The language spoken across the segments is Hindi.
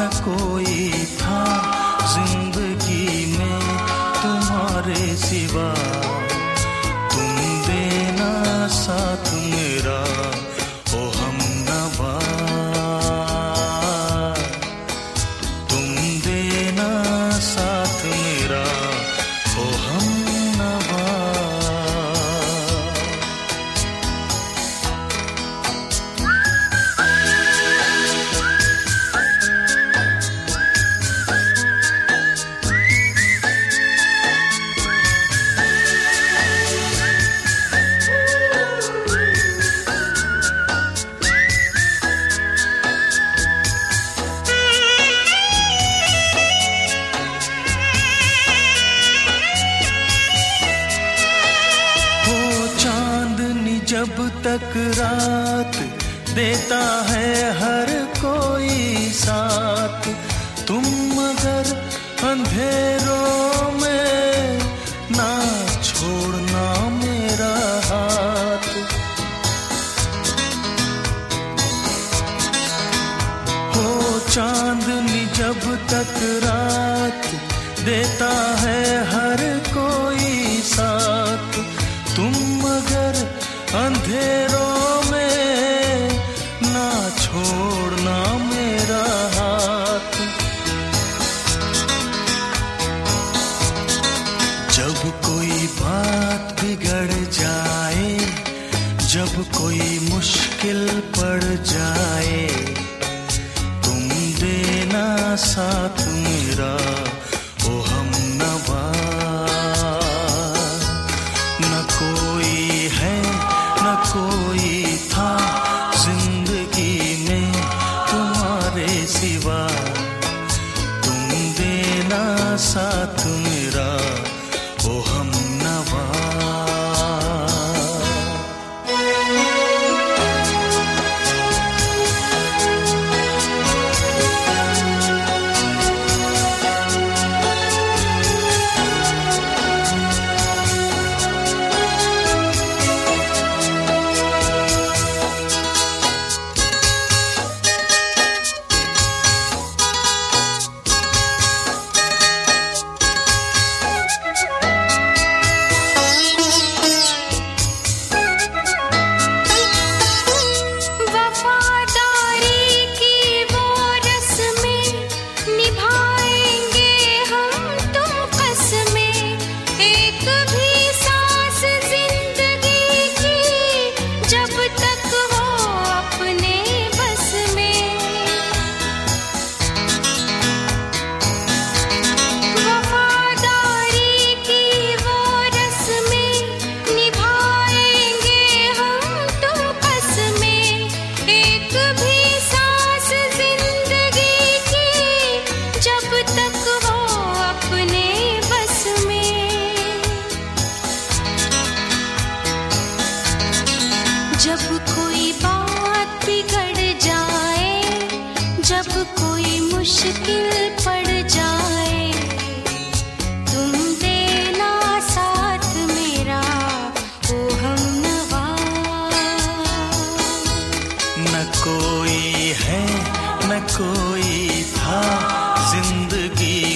न कोई तक रात देता है हर कोई साथ। तुम मगर अंधेरों में ना छोड़ना मेरा हाथ। हो चांदनी जब तक रात देता है हर जाए। तुम देना साथ कोई है न कोई था ज़िंदगी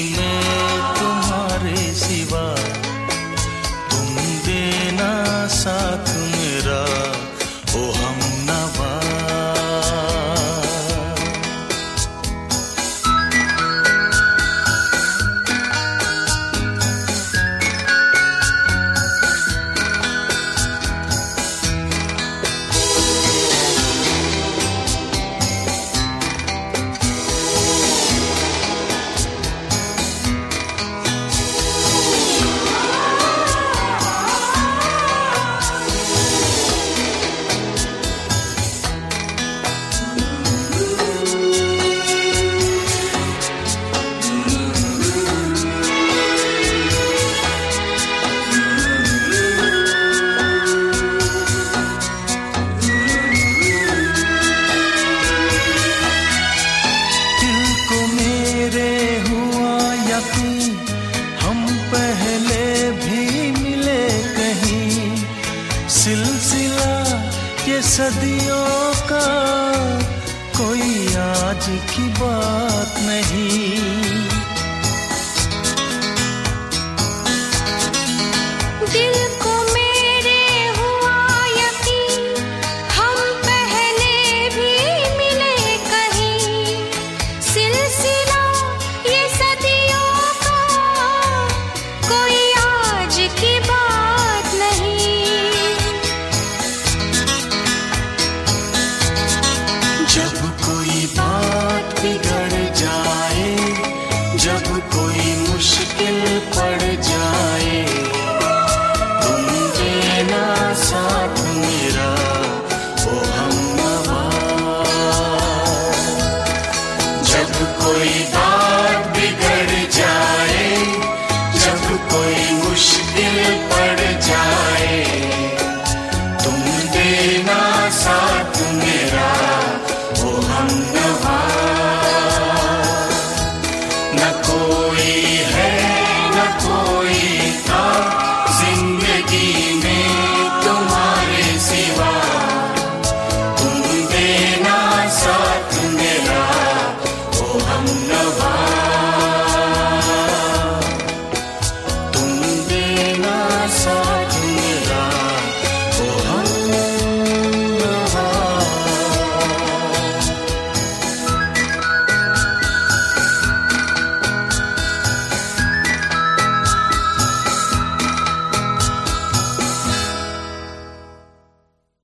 सदियों का कोई आज की बात नहीं।